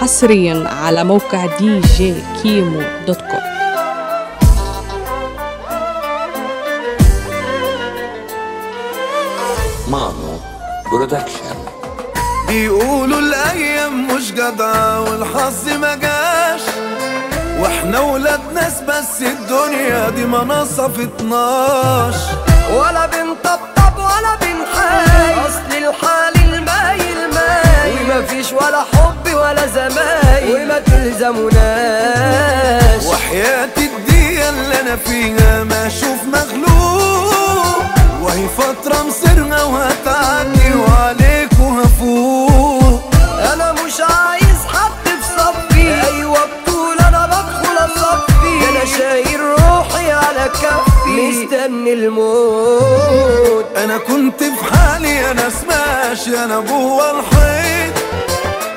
حصريا على موقع دي جي كيمو dot com. مانو production. بيقولوا الأيام مش جدعة والحظ ما جاش. وإحنا ولاد ناس بس الدنيا دي ما نصفتناش ولا بنطبطب ولا بنحايل أصل الحال المايل مايل ومفيش ولا حب زمايل وما تلزموناش. وحياة الدقيقة اللي أنا فيها ما أشوف مغلوب. وهي فترة مصيرنا وهتعدي وعليكوا هفوق أنا مش عايز حد في صفي أيوه بطول أنا بدخل أصفي. أنا شايل روحي على كفي. مستني الموت. أنا كنت في حالي أنا سماشي أنا جوه الحيط.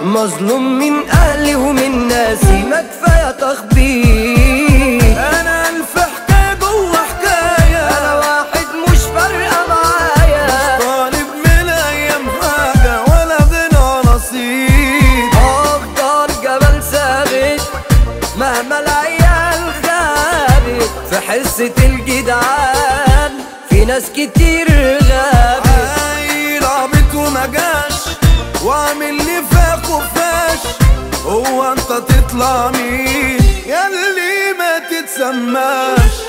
مظلوم من أهلي ومن ناسي ما كفاية تخبيط أنا ألف حكاية جوه حكاية. أنا واحد مش فارقة معايا. طالب من أيام حاجة ولا غنى نصيب. أفضل جبل ثابت مهما العيال خابت في حصة الجدعان. في ناس كتير غابت. وعامل لي فيها خفاش هو انت تطلع مين؟ ياللي ما تتسماش.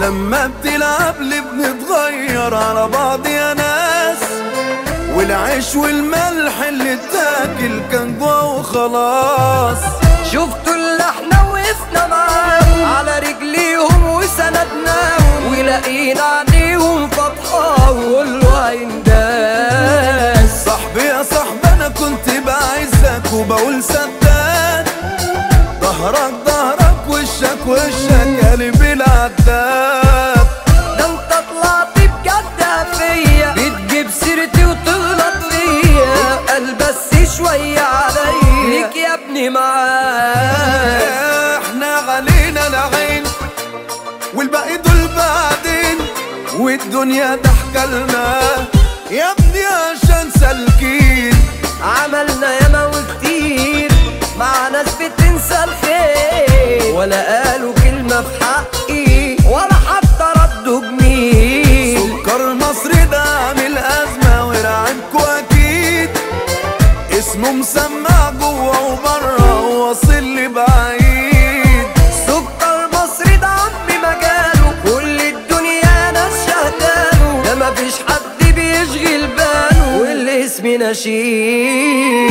لما بتلعب لي بنتغير على بعض يا ناس والعيش والملح اللي اتاكل كان جوا وخلاص. شفتوا اللي إحنا وقفنا معاهم على رجليهم وسندناهم ولقينا عليهم فتحاهم كله هينداس صاحبي يا صاحبي أنا كنت بعزك وبقول سداد العداد ده انت طلعت بجد فيا بتجيب سيرتي وتغلط فيا. قال بس شوية عليا. ليك يا ابني معاك. إحنا علينا العين والباقي دول بعدين. والدنيا ضحكة لنا. يا ابني عشان سالكين. اسمه مسمع جوه وبره وواصل لي بعيد. سكر مصري ده عمي مجاله كل الدنيا ناس شهداله ده مفيش حد بيشغل باله والاسم نشيد.